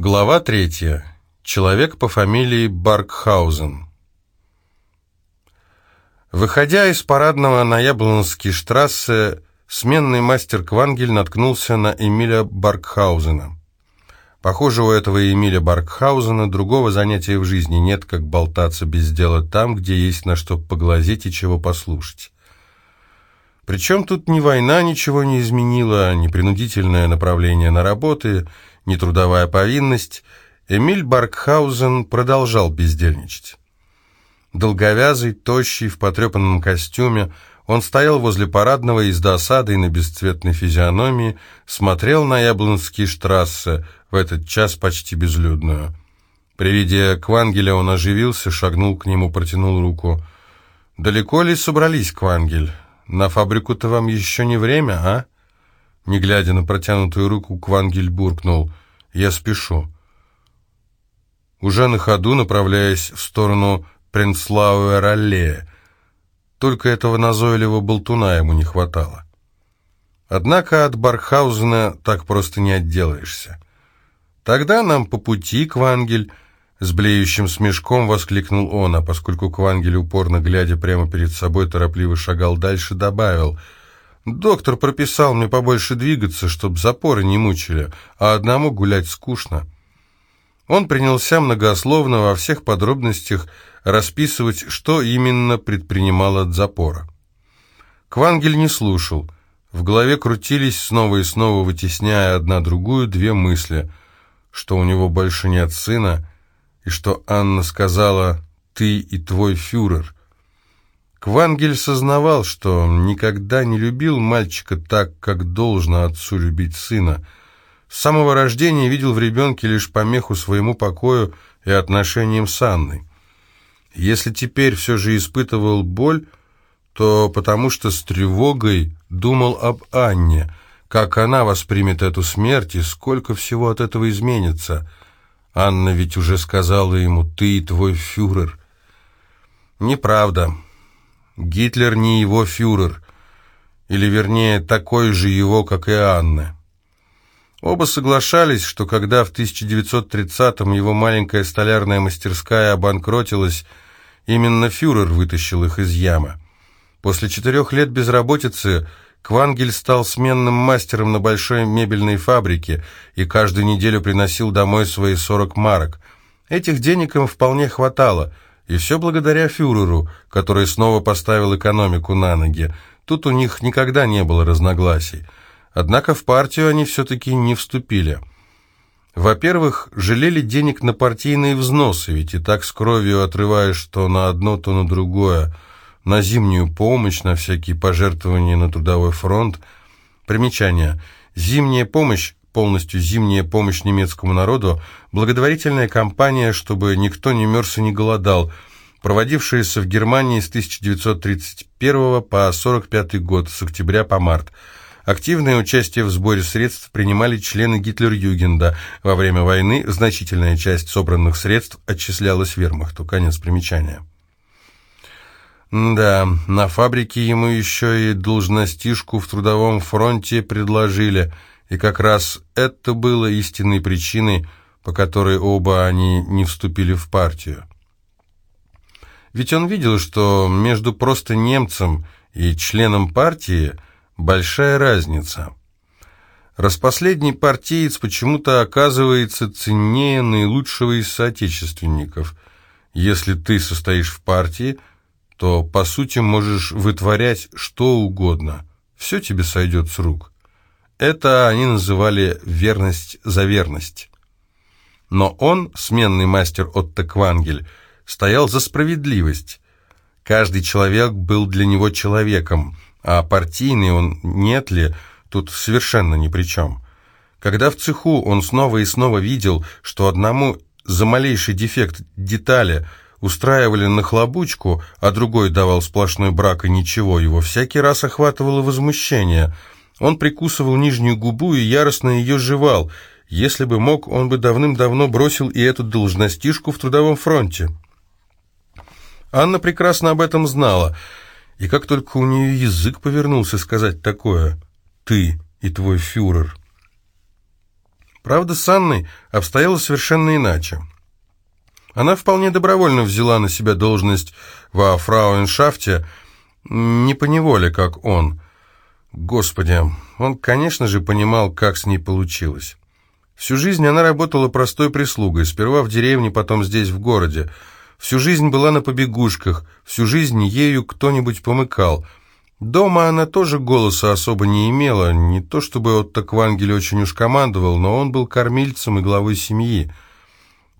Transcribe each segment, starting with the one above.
Глава третья. Человек по фамилии Баркхаузен. Выходя из парадного на Яблонский штрассе, сменный мастер Квангель наткнулся на Эмиля Баркхаузена. Похоже, у этого Эмиля Баркхаузена другого занятия в жизни нет, как болтаться без дела там, где есть на что поглазеть и чего послушать. Причем тут ни война ничего не изменила, ни принудительное направление на работы – нетрудовая повинность, Эмиль Баркхаузен продолжал бездельничать. Долговязый, тощий, в потрепанном костюме, он стоял возле парадного и с досадой на бесцветной физиономии смотрел на Яблонские штрассе, в этот час почти безлюдную. При виде Квангеля он оживился, шагнул к нему, протянул руку. «Далеко ли собрались, Квангель? На фабрику-то вам еще не время, а?» Не глядя на протянутую руку, Квангель буркнул. «Я спешу». Уже на ходу, направляясь в сторону Принцлауэр-аллея. Только этого назойливого болтуна ему не хватало. Однако от Бархаузена так просто не отделаешься. «Тогда нам по пути, Квангель!» С блеющим смешком воскликнул он, а поскольку Квангель, упорно глядя прямо перед собой, торопливо шагал дальше, добавил — Доктор прописал мне побольше двигаться, чтобы запоры не мучили, а одному гулять скучно. Он принялся многословно во всех подробностях расписывать, что именно предпринимал от запора. Квангель не слушал. В голове крутились, снова и снова вытесняя одна другую, две мысли, что у него больше нет сына, и что Анна сказала «ты и твой фюрер», Квангель сознавал, что никогда не любил мальчика так, как должно отцу любить сына. С самого рождения видел в ребенке лишь помеху своему покою и отношениям с Анной. Если теперь все же испытывал боль, то потому что с тревогой думал об Анне, как она воспримет эту смерть и сколько всего от этого изменится. Анна ведь уже сказала ему «ты и твой фюрер». Неправда. Гитлер не его фюрер, или вернее такой же его, как и Анна. Оба соглашались, что когда в 1930-м его маленькая столярная мастерская обанкротилась, именно фюрер вытащил их из ямы. После четырех лет безработицы Квангель стал сменным мастером на большой мебельной фабрике и каждую неделю приносил домой свои 40 марок. Этих денег им вполне хватало – и все благодаря фюреру, который снова поставил экономику на ноги. Тут у них никогда не было разногласий. Однако в партию они все-таки не вступили. Во-первых, жалели денег на партийные взносы, ведь и так с кровью отрываешь то на одно, то на другое, на зимнюю помощь, на всякие пожертвования на трудовой фронт. Примечание. Зимняя помощь полностью зимняя помощь немецкому народу, благотворительная кампания, чтобы никто не мерз и не голодал, проводившаяся в Германии с 1931 по 1945 год, с октября по март. Активное участие в сборе средств принимали члены Гитлер-Югенда. Во время войны значительная часть собранных средств отчислялась вермахту. Конец примечания. Да, на фабрике ему еще и должностишку в трудовом фронте предложили – и как раз это было истинной причиной, по которой оба они не вступили в партию. Ведь он видел, что между просто немцем и членом партии большая разница. Распоследний партиец почему-то оказывается ценнее наилучшего из соотечественников. Если ты состоишь в партии, то, по сути, можешь вытворять что угодно. Все тебе сойдет с рук. Это они называли «верность за верность». Но он, сменный мастер Отто Квангель, стоял за справедливость. Каждый человек был для него человеком, а партийный он нет ли, тут совершенно ни при чем. Когда в цеху он снова и снова видел, что одному за малейший дефект детали устраивали нахлобучку, а другой давал сплошной брак и ничего, его всякий раз охватывало возмущение – он прикусывал нижнюю губу и яростно ее жевал. Если бы мог, он бы давным-давно бросил и эту должностишку в трудовом фронте. Анна прекрасно об этом знала, и как только у нее язык повернулся сказать такое «ты и твой фюрер». Правда, с Анной обстояло совершенно иначе. Она вполне добровольно взяла на себя должность во фрауеншафте, не поневоле, как он. Господи, он, конечно же, понимал, как с ней получилось. Всю жизнь она работала простой прислугой, сперва в деревне, потом здесь, в городе. Всю жизнь была на побегушках, всю жизнь ею кто-нибудь помыкал. Дома она тоже голоса особо не имела, не то чтобы Отто Квангель очень уж командовал, но он был кормильцем и главой семьи.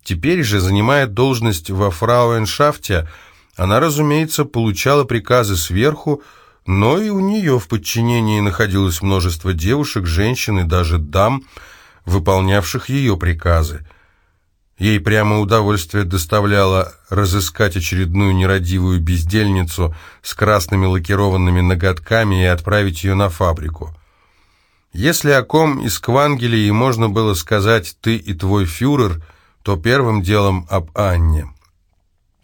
Теперь же, занимая должность во фрауеншафте, она, разумеется, получала приказы сверху, но и у нее в подчинении находилось множество девушек, женщин и даже дам, выполнявших ее приказы. Ей прямо удовольствие доставляло разыскать очередную нерадивую бездельницу с красными лакированными ноготками и отправить ее на фабрику. Если о ком из Квангелии можно было сказать «ты и твой фюрер», то первым делом об Анне.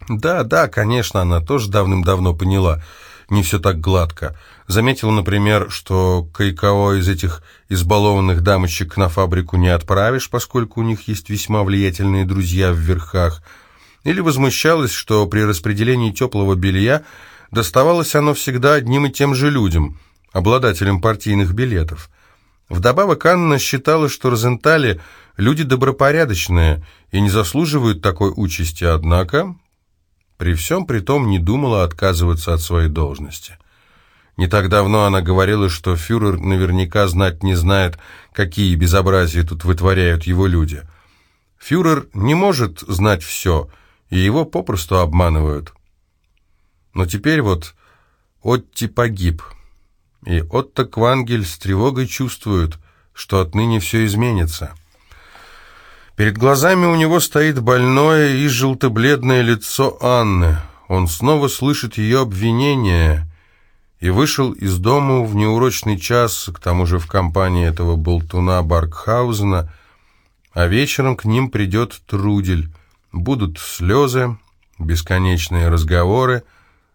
Да, да, конечно, она тоже давным-давно поняла, не все так гладко. Заметила, например, что кое-кого из этих избалованных дамочек на фабрику не отправишь, поскольку у них есть весьма влиятельные друзья в верхах. Или возмущалась, что при распределении теплого белья доставалось оно всегда одним и тем же людям, обладателям партийных билетов. Вдобавок Анна считала, что Розентали – Люди добропорядочные и не заслуживают такой участи, однако при всем при том не думала отказываться от своей должности. Не так давно она говорила, что фюрер наверняка знать не знает, какие безобразия тут вытворяют его люди. Фюрер не может знать все, и его попросту обманывают. Но теперь вот Отти погиб, и Отто Квангель с тревогой чувствует, что отныне все изменится. Перед глазами у него стоит больное и желто-бледное лицо Анны. Он снова слышит ее обвинения и вышел из дома в неурочный час, к тому же в компании этого болтуна Баркхаузена, а вечером к ним придет Трудель. Будут слезы, бесконечные разговоры,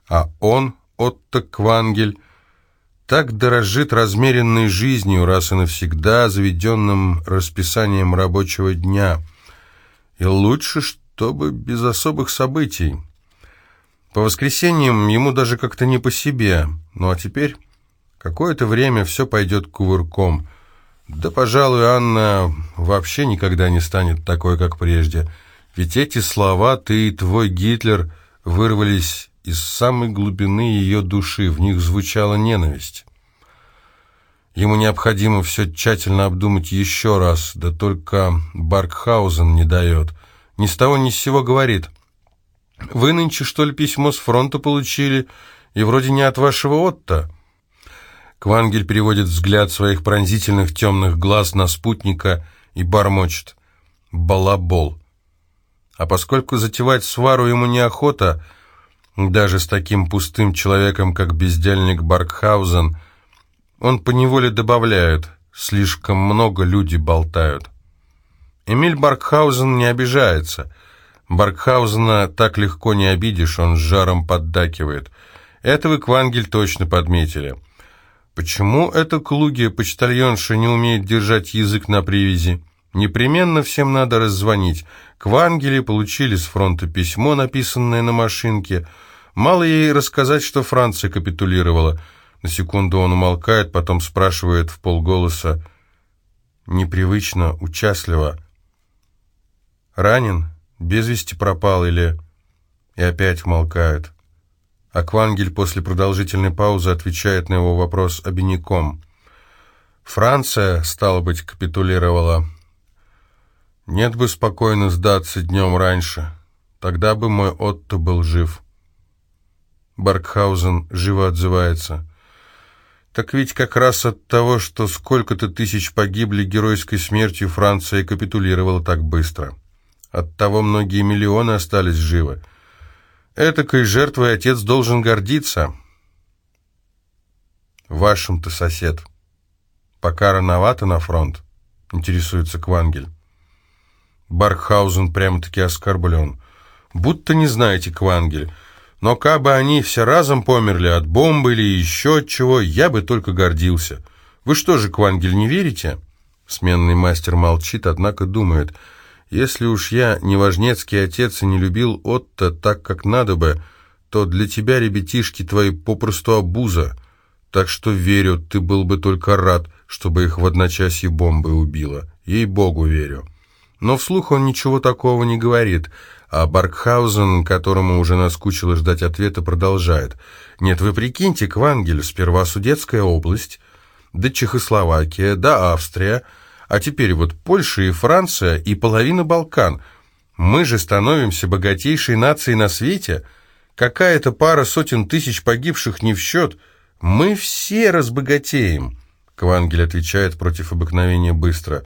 а он, Отто Квангель, так дорожит размеренной жизнью, раз и навсегда заведенным расписанием рабочего дня. И лучше, чтобы без особых событий. По воскресеньям ему даже как-то не по себе. Ну а теперь какое-то время все пойдет кувырком. Да, пожалуй, Анна вообще никогда не станет такой, как прежде. Ведь эти слова «ты и твой Гитлер» вырвались из самой глубины ее души, в них звучала ненависть. Ему необходимо все тщательно обдумать еще раз, да только Баркхаузен не дает. Ни с того ни с сего говорит. «Вы нынче, что ли, письмо с фронта получили, и вроде не от вашего Отто?» Квангель переводит взгляд своих пронзительных темных глаз на спутника и бормочет. «Балабол». А поскольку затевать свару ему неохота, даже с таким пустым человеком, как бездельник Баркхаузен, он поневоле добавляет «слишком много люди болтают». Эмиль Баркхаузен не обижается. Баркхаузена так легко не обидишь, он с жаром поддакивает. Это вы, Квангель, точно подметили. Почему эта Клуги, почтальонша, не умеет держать язык на привязи? Непременно всем надо раззвонить. Квангели получили с фронта письмо, написанное на машинке. Мало ей рассказать, что Франция капитулировала. На секунду он умолкает, потом спрашивает в полголоса, непривычно, участливо. «Ранен? Без вести пропал или...» И опять умолкает. А Квангель после продолжительной паузы отвечает на его вопрос обиняком. «Франция, стало быть, капитулировала. Нет бы спокойно сдаться днем раньше. Тогда бы мой Отто был жив. Баркхаузен живо отзывается. Так ведь как раз от того, что сколько-то тысяч погибли геройской смертью, Франция капитулировала так быстро. От того многие миллионы остались живы. Этакой жертвой отец должен гордиться. Вашим-то сосед. Пока рановато на фронт, интересуется Квангель. Баркхаузен прямо-таки оскорблен. «Будто не знаете, Квангель, но кабы они все разом померли от бомбы или еще от чего, я бы только гордился. Вы что же, Квангель, не верите?» Сменный мастер молчит, однако думает, если уж я не важнецкий отец и не любил Отто так, как надо бы, то для тебя ребятишки твои попросту обуза. Так что верю, ты был бы только рад, чтобы их в одночасье бомбы убило. Ей-богу верю. Но вслух он ничего такого не говорит, а Баркхаузен, которому уже наскучило ждать ответа, продолжает. «Нет, вы прикиньте, Квангель, сперва Судетская область, да Чехословакия, да Австрия, а теперь вот Польша и Франция и половина Балкан. Мы же становимся богатейшей нацией на свете. Какая-то пара сотен тысяч погибших не в счет. Мы все разбогатеем. Квангель отвечает против обыкновения быстро.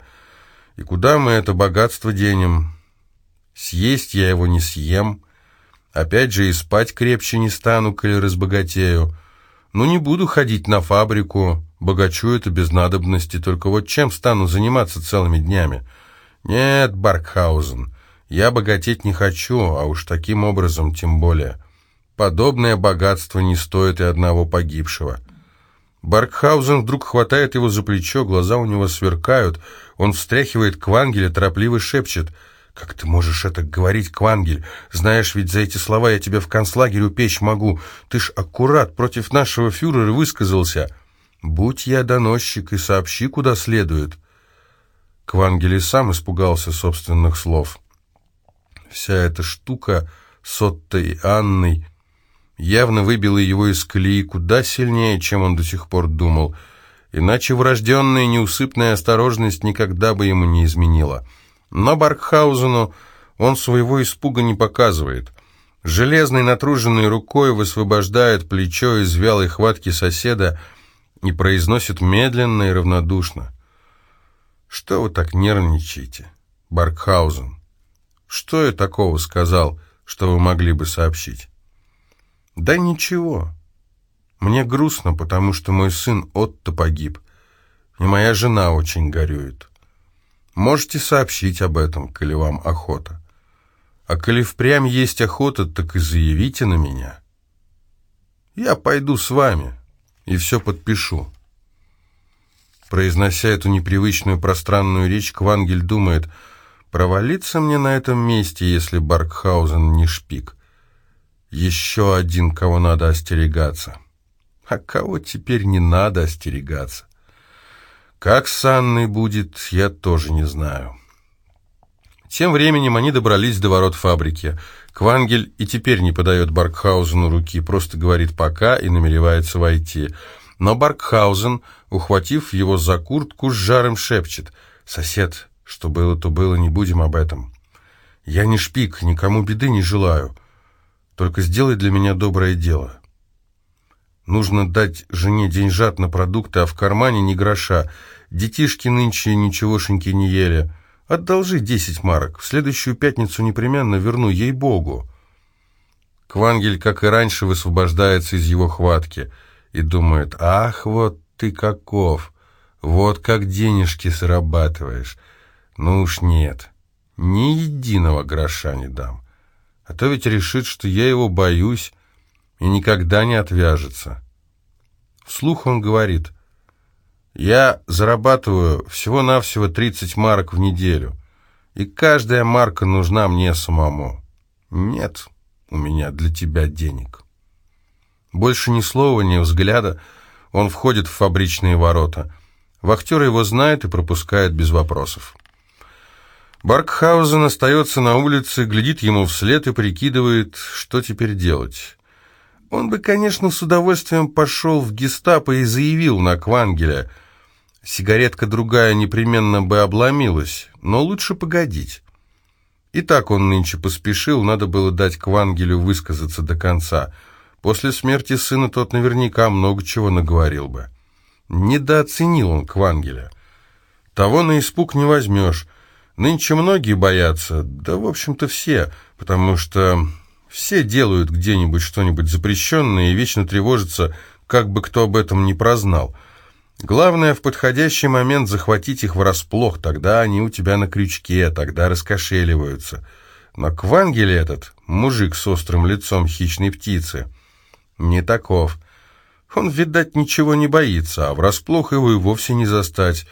И куда мы это богатство денем? Съесть я его не съем. Опять же и спать крепче не стану, коли разбогатею. Ну не буду ходить на фабрику, Богачу это без надобности, только вот чем стану заниматься целыми днями? Нет, Баркхаузен, я богатеть не хочу, а уж таким образом тем более. Подобное богатство не стоит и одного погибшего. Баркхаузен вдруг хватает его за плечо, глаза у него сверкают, он встряхивает Квангеля, торопливо шепчет — «Как ты можешь это говорить, Квангель? Знаешь, ведь за эти слова я тебя в концлагерь упечь могу. Ты ж аккурат против нашего фюрера высказался». «Будь я доносчик и сообщи, куда следует». Квангели сам испугался собственных слов. Вся эта штука с Оттой Анной явно выбила его из колеи куда сильнее, чем он до сих пор думал, иначе врожденная неусыпная осторожность никогда бы ему не изменила. Но Баркхаузену он своего испуга не показывает. Железной натруженной рукой высвобождает плечо из вялой хватки соседа, и произносит медленно и равнодушно. «Что вы так нервничаете, Баркхаузен? Что я такого сказал, что вы могли бы сообщить?» «Да ничего. Мне грустно, потому что мой сын Отто погиб, и моя жена очень горюет. Можете сообщить об этом, коли вам охота. А коли впрямь есть охота, так и заявите на меня. Я пойду с вами» и все подпишу». Произнося эту непривычную пространную речь, Квангель думает, провалиться мне на этом месте, если Баркхаузен не шпик. Еще один, кого надо остерегаться. А кого теперь не надо остерегаться? Как с Анной будет, я тоже не знаю. Тем временем они добрались до ворот фабрики. Квангель и теперь не подает Баркхаузену руки, просто говорит «пока» и намеревается войти. Но Баркхаузен, ухватив его за куртку, с жаром шепчет «Сосед, что было, то было, не будем об этом. Я не шпик, никому беды не желаю. Только сделай для меня доброе дело. Нужно дать жене деньжат на продукты, а в кармане ни гроша. Детишки нынче ничегошеньки не ели». Одолжи десять марок. В следующую пятницу непременно верну, ей-богу. Квангель, как и раньше, высвобождается из его хватки и думает, ах, вот ты каков, вот как денежки срабатываешь. Ну уж нет, ни единого гроша не дам. А то ведь решит, что я его боюсь и никогда не отвяжется. Вслух он говорит, я зарабатываю всего-навсего 30 марок в неделю, и каждая марка нужна мне самому. Нет у меня для тебя денег. Больше ни слова, ни взгляда. Он входит в фабричные ворота. Вахтер его знает и пропускает без вопросов. Баркхаузен остается на улице, глядит ему вслед и прикидывает, что теперь делать. Он бы, конечно, с удовольствием пошел в гестапо и заявил на Квангеля – Сигаретка другая непременно бы обломилась, но лучше погодить. И так он нынче поспешил, надо было дать Квангелю высказаться до конца. После смерти сына тот наверняка много чего наговорил бы. Недооценил он Квангеля. Того на испуг не возьмешь. Нынче многие боятся, да, в общем-то, все, потому что все делают где-нибудь что-нибудь запрещенное и вечно тревожатся, как бы кто об этом не прознал. Главное в подходящий момент захватить их врасплох, тогда они у тебя на крючке, тогда раскошеливаются. Но Квангель этот, мужик с острым лицом хищной птицы, не таков. Он, видать, ничего не боится, а врасплох его и вовсе не застать.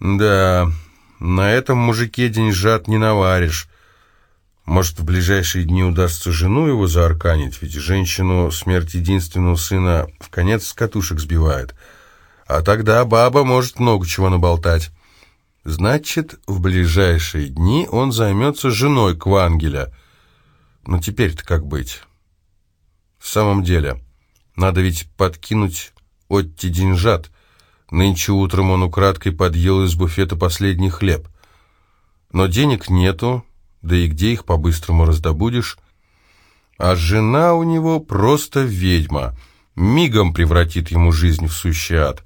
Да, на этом мужике деньжат не наваришь. Может, в ближайшие дни удастся жену его заарканить, ведь женщину смерть единственного сына в конец с катушек сбивает. А тогда баба может много чего наболтать. Значит, в ближайшие дни он займется женой Квангеля. Но теперь-то как быть? В самом деле, надо ведь подкинуть Отти деньжат. Нынче утром он украдкой подъел из буфета последний хлеб. Но денег нету, да и где их по-быстрому раздобудешь? А жена у него просто ведьма, мигом превратит ему жизнь в сущий ад.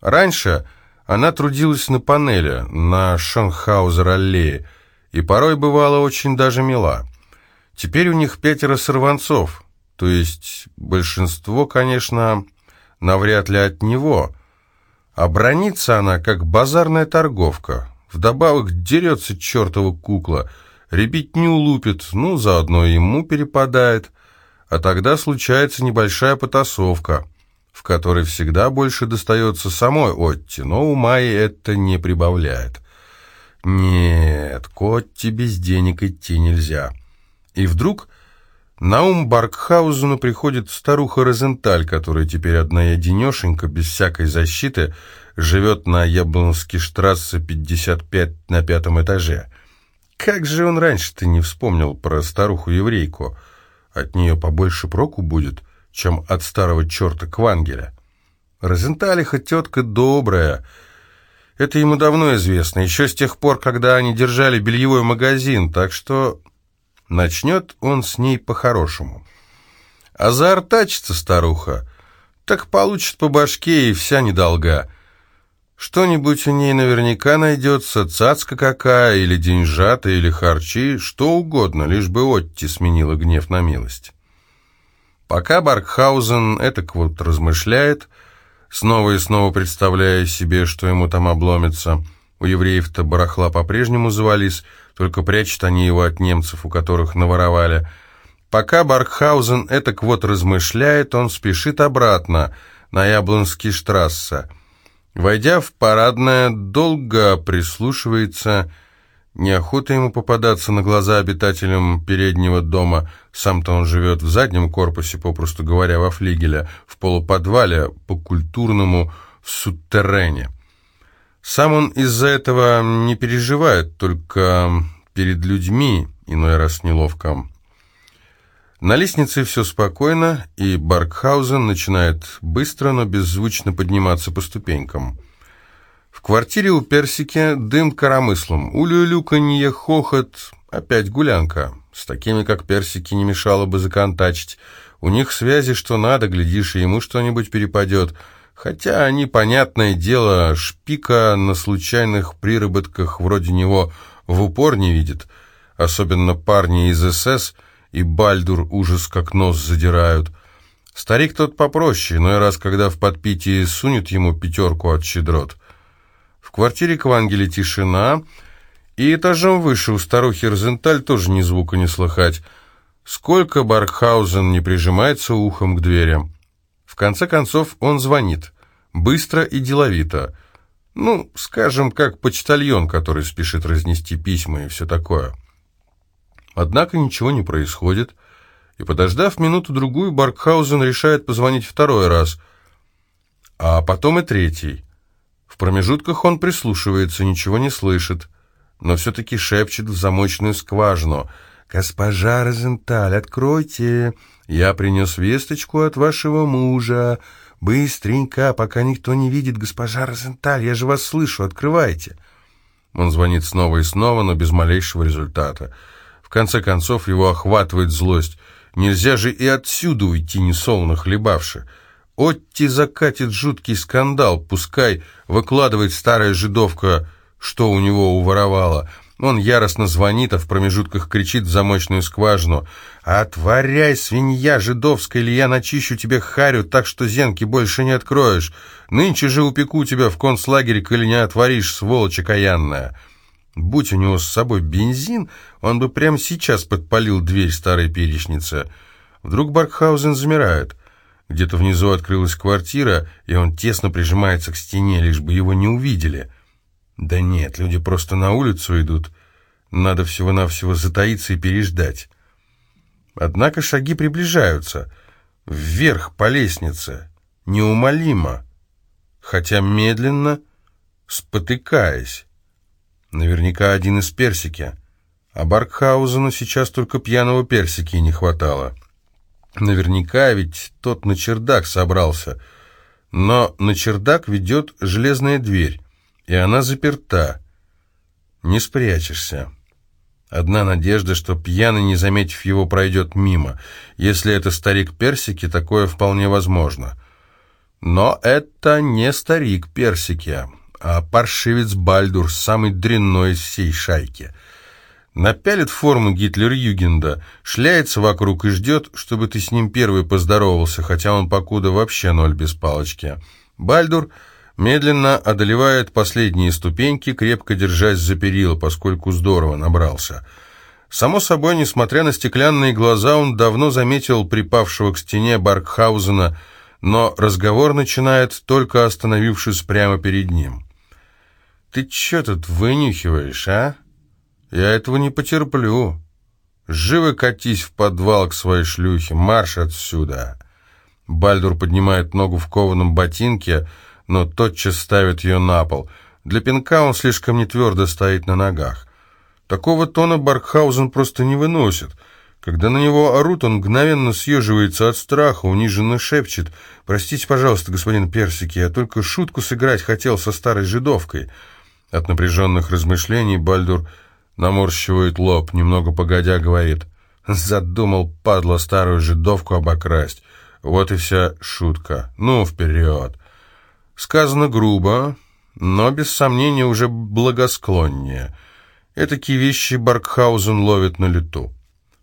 Раньше она трудилась на панели, на Шонхаузер-аллее, и порой бывала очень даже мила. Теперь у них пятеро сорванцов, то есть большинство, конечно, навряд ли от него, а бронится она, как базарная торговка. Вдобавок дерется чертова кукла, ребятню лупит, ну, заодно ему перепадает, а тогда случается небольшая потасовка — в которой всегда больше достается самой Отти, но у Майи это не прибавляет. Нет, к Отти без денег идти нельзя. И вдруг на ум Баркхаузену приходит старуха Розенталь, которая теперь одна единешенька, без всякой защиты, живет на Яблонской штрассе 55 на пятом этаже. Как же он раньше-то не вспомнил про старуху-еврейку? От нее побольше проку будет — чем от старого черта Квангеля. Розенталиха тетка добрая. Это ему давно известно, еще с тех пор, когда они держали бельевой магазин, так что начнет он с ней по-хорошему. А заортачится старуха, так получит по башке и вся недолга. Что-нибудь у ней наверняка найдется, цацка какая, или деньжата, или харчи, что угодно, лишь бы Отти сменила гнев на милость. Пока Баркхаузен этак вот размышляет, снова и снова представляя себе, что ему там обломится, у евреев-то барахла по-прежнему завались, только прячут они его от немцев, у которых наворовали. Пока Баркхаузен этак вот размышляет, он спешит обратно, на Яблонский штрассе. Войдя в парадное, долго прислушивается Неохота ему попадаться на глаза обитателям переднего дома. Сам-то он живет в заднем корпусе, попросту говоря, во флигеле, в полуподвале, по-культурному, в суттерене. Сам он из-за этого не переживает, только перед людьми иной раз неловко. На лестнице все спокойно, и Баркхаузен начинает быстро, но беззвучно подниматься по ступенькам. В квартире у Персики дым коромыслом, улюлюканье, хохот, опять гулянка. С такими, как Персики, не мешало бы законтачить. У них связи что надо, глядишь, и ему что-нибудь перепадет. Хотя они, понятное дело, шпика на случайных приработках вроде него в упор не видят. Особенно парни из СС и Бальдур ужас как нос задирают. Старик тот попроще, но и раз, когда в подпитии сунет ему пятерку от щедрот — в квартире Квангеля тишина, и этажом выше у старухи Розенталь тоже ни звука не слыхать. Сколько Баркхаузен не прижимается ухом к дверям. В конце концов он звонит. Быстро и деловито. Ну, скажем, как почтальон, который спешит разнести письма и все такое. Однако ничего не происходит, и, подождав минуту-другую, Баркхаузен решает позвонить второй раз, а потом и третий. В промежутках он прислушивается, ничего не слышит, но все-таки шепчет в замочную скважину. «Госпожа Розенталь, откройте! Я принес весточку от вашего мужа. Быстренько, пока никто не видит, госпожа Розенталь, я же вас слышу, открывайте!» Он звонит снова и снова, но без малейшего результата. В конце концов его охватывает злость. Нельзя же и отсюда уйти, несолоно хлебавши. Отти закатит жуткий скандал, пускай выкладывает старая жидовка, что у него уворовала. Он яростно звонит, а в промежутках кричит в замочную скважину. «Отворяй, свинья жидовская, или я начищу тебе харю, так что зенки больше не откроешь. Нынче же упеку тебя в концлагерь, коли не отворишь, сволочь окаянная». Будь у него с собой бензин, он бы прямо сейчас подпалил дверь старой перечницы. Вдруг Баркхаузен замирает – где-то внизу открылась квартира, и он тесно прижимается к стене, лишь бы его не увидели. Да нет, люди просто на улицу идут. Надо всего-навсего затаиться и переждать. Однако шаги приближаются. Вверх по лестнице. Неумолимо. Хотя медленно, спотыкаясь. Наверняка один из персики. А Баркхаузену сейчас только пьяного персики не хватало. Наверняка ведь тот на чердак собрался. Но на чердак ведет железная дверь, и она заперта. Не спрячешься. Одна надежда, что пьяный, не заметив его, пройдет мимо. Если это старик Персики, такое вполне возможно. Но это не старик Персики, а паршивец Бальдур, самый дрянной из всей шайки. Напялит форму Гитлер-Югенда, шляется вокруг и ждет, чтобы ты с ним первый поздоровался, хотя он покуда вообще ноль без палочки. Бальдур медленно одолевает последние ступеньки, крепко держась за перила, поскольку здорово набрался. Само собой, несмотря на стеклянные глаза, он давно заметил припавшего к стене Баркхаузена, но разговор начинает, только остановившись прямо перед ним. «Ты чё тут вынюхиваешь, а?» Я этого не потерплю. Живо катись в подвал к своей шлюхе, марш отсюда. Бальдур поднимает ногу в кованом ботинке, но тотчас ставит ее на пол. Для пинка он слишком нетвердо стоит на ногах. Такого тона Баркхаузен просто не выносит. Когда на него орут, он мгновенно съеживается от страха, униженно шепчет. «Простите, пожалуйста, господин Персики, я только шутку сыграть хотел со старой жидовкой». От напряженных размышлений Бальдур наморщивает лоб, немного погодя говорит. Задумал, падла, старую жидовку обокрасть. Вот и вся шутка. Ну, вперед. Сказано грубо, но без сомнения уже благосклоннее. Этакие вещи Баркхаузен ловит на лету.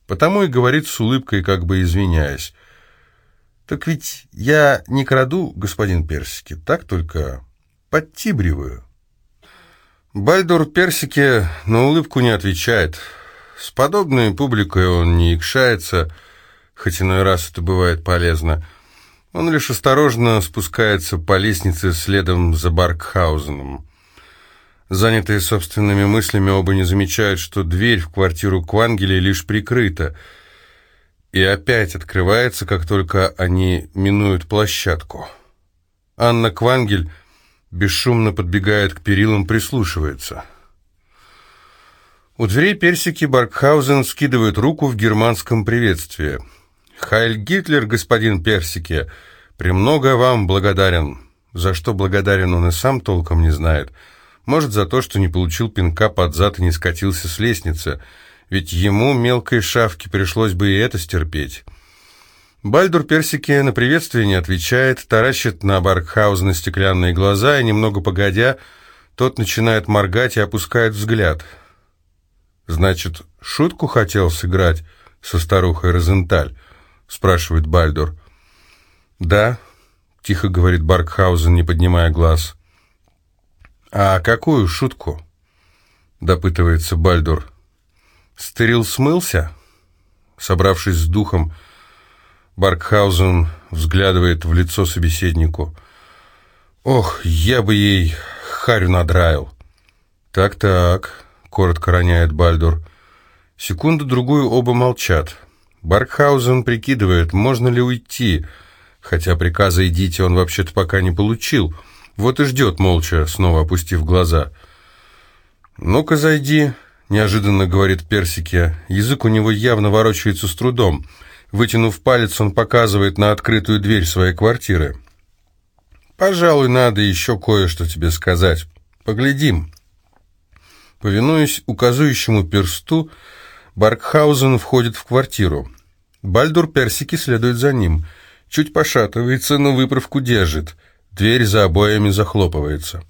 Потому и говорит с улыбкой, как бы извиняясь. «Так ведь я не краду, господин Персики, так только подтибриваю». Бальдур Персике на улыбку не отвечает. С подобной публикой он не икшается, хоть иной раз это бывает полезно. Он лишь осторожно спускается по лестнице следом за Баркхаузеном. Занятые собственными мыслями, оба не замечают, что дверь в квартиру Квангеля лишь прикрыта, и опять открывается, как только они минуют площадку. Анна Квангель бесшумно подбегает к перилам, прислушивается. У дверей персики Баркхаузен скидывает руку в германском приветствии. «Хайль Гитлер, господин Персики, премного вам благодарен». За что благодарен он и сам толком не знает. Может, за то, что не получил пинка под зад и не скатился с лестницы, ведь ему, мелкой шавке, пришлось бы и это стерпеть. Бальдур Персики на приветствие не отвечает, таращит на Баркхаузена стеклянные глаза, и немного погодя, тот начинает моргать и опускает взгляд. «Значит, шутку хотел сыграть со старухой Розенталь?» — спрашивает Бальдур. «Да», — тихо говорит Баркхаузен, не поднимая глаз. «А какую шутку?» — допытывается Бальдур. «Стырил смылся?» Собравшись с духом, — Баркхаузен взглядывает в лицо собеседнику. «Ох, я бы ей харю надраил!» «Так-так», — коротко роняет Бальдур. Секунду-другую оба молчат. Баркхаузен прикидывает, можно ли уйти, хотя приказа «идите» он вообще-то пока не получил. Вот и ждет молча, снова опустив глаза. «Ну-ка, зайди», — неожиданно говорит Персике. Язык у него явно ворочается с трудом. Вытянув палец, он показывает на открытую дверь своей квартиры. «Пожалуй, надо еще кое-что тебе сказать. Поглядим». Повинуясь указующему персту, Баркхаузен входит в квартиру. Бальдур Персики следует за ним. Чуть пошатывается, но выправку держит. Дверь за обоями захлопывается.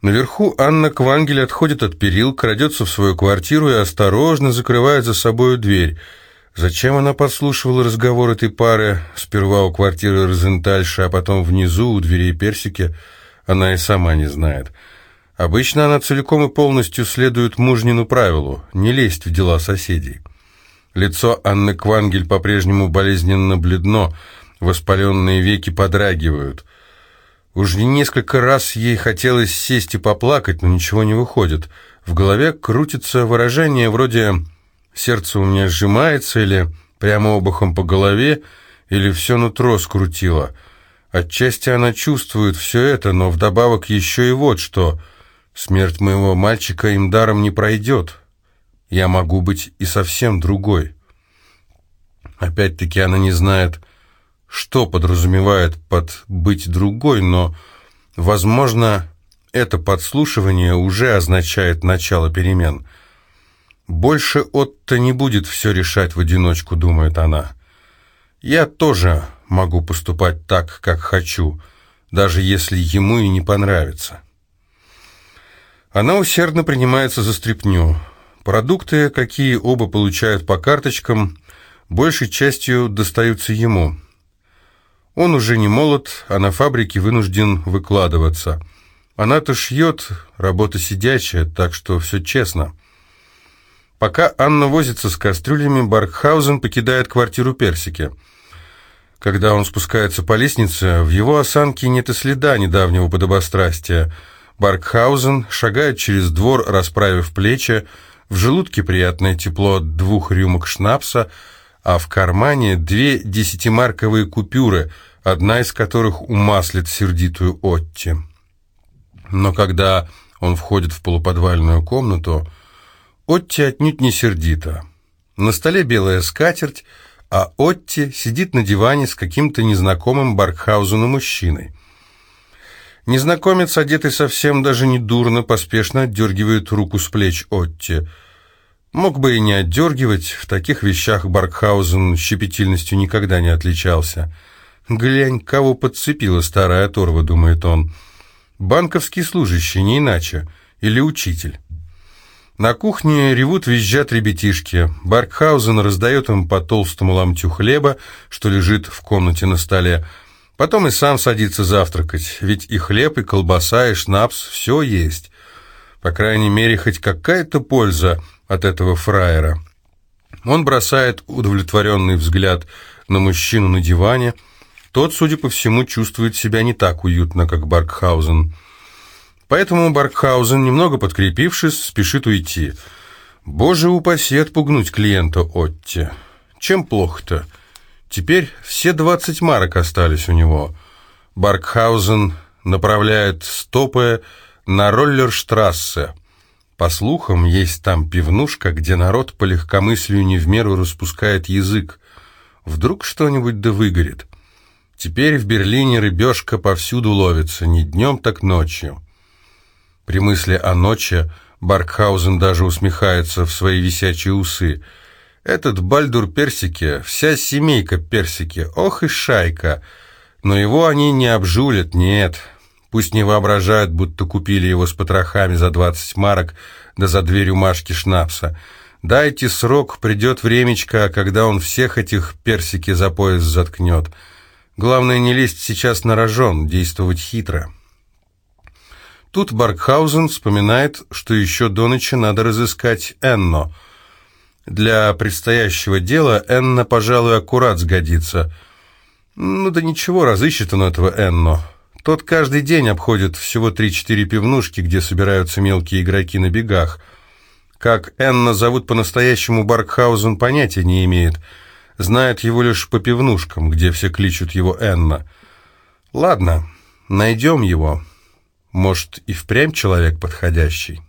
Наверху Анна Квангель отходит от перил, крадется в свою квартиру и осторожно закрывает за собою дверь – Зачем она подслушивала разговор этой пары, сперва у квартиры Розентальша, а потом внизу, у дверей Персики, она и сама не знает. Обычно она целиком и полностью следует мужнину правилу – не лезть в дела соседей. Лицо Анны Квангель по-прежнему болезненно бледно, воспаленные веки подрагивают. Уж несколько раз ей хотелось сесть и поплакать, но ничего не выходит. В голове крутится выражение вроде «сердце у меня сжимается» или «прямо обухом по голове» или «все нутро скрутило». Отчасти она чувствует все это, но вдобавок еще и вот что. Смерть моего мальчика им даром не пройдет. Я могу быть и совсем другой. Опять-таки она не знает, что подразумевает под «быть другой», но, возможно, это подслушивание уже означает начало перемен. «Больше Отто не будет все решать в одиночку», — думает она. «Я тоже могу поступать так, как хочу, даже если ему и не понравится». Она усердно принимается за стряпню. Продукты, какие оба получают по карточкам, большей частью достаются ему — он уже не молод, а на фабрике вынужден выкладываться. Она-то шьет, работа сидячая, так что все честно. Пока Анна возится с кастрюлями, Баркхаузен покидает квартиру Персики. Когда он спускается по лестнице, в его осанке нет и следа недавнего подобострастия. Баркхаузен шагает через двор, расправив плечи, в желудке приятное тепло от двух рюмок шнапса, а в кармане две десятимарковые купюры – одна из которых умаслит сердитую Отти. Но когда он входит в полуподвальную комнату, Отти отнюдь не сердита. На столе белая скатерть, а Отти сидит на диване с каким-то незнакомым Баркхаузену мужчиной. Незнакомец, одетый совсем даже не дурно, поспешно отдергивает руку с плеч Отти. Мог бы и не отдергивать, в таких вещах Баркхаузен щепетильностью никогда не отличался – «Глянь, кого подцепила старая оторва», — думает он. «Банковский служащий, не иначе. Или учитель». На кухне ревут, визжат ребятишки. Баркхаузен раздает им по толстому ломтю хлеба, что лежит в комнате на столе. Потом и сам садится завтракать, ведь и хлеб, и колбаса, и шнапс — все есть. По крайней мере, хоть какая-то польза от этого фраера. Он бросает удовлетворенный взгляд на мужчину на диване — тот, судя по всему, чувствует себя не так уютно, как Баркхаузен. Поэтому Баркхаузен, немного подкрепившись, спешит уйти. Боже упаси отпугнуть клиента Отти. Чем плохо-то? Теперь все двадцать марок остались у него. Баркхаузен направляет стопы на роллерштрассе. По слухам, есть там пивнушка, где народ по легкомыслию не в меру распускает язык. Вдруг что-нибудь да выгорит. Теперь в Берлине рыбешка повсюду ловится, не днем, так ночью. При мысли о ночи Баркхаузен даже усмехается в свои висячие усы. Этот Бальдур Персики, вся семейка Персики, ох и шайка. Но его они не обжулят, нет. Пусть не воображают, будто купили его с потрохами за двадцать марок, да за две рюмашки шнапса. Дайте срок, придет времечко, когда он всех этих Персики за пояс заткнет». Главное не лезть сейчас на рожон, действовать хитро. Тут Баркхаузен вспоминает, что еще до ночи надо разыскать Энно. Для предстоящего дела Энно, пожалуй, аккурат сгодится. Ну да ничего, разыщет он этого Энно. Тот каждый день обходит всего три-четыре пивнушки, где собираются мелкие игроки на бегах. Как Энно зовут по-настоящему Баркхаузен, понятия не имеет – знает его лишь по пивнушкам, где все кличут его Энна. Ладно, найдем его. Может, и впрямь человек подходящий.